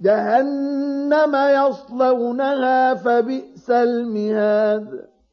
جهنم يصلونها فبئس المهاد.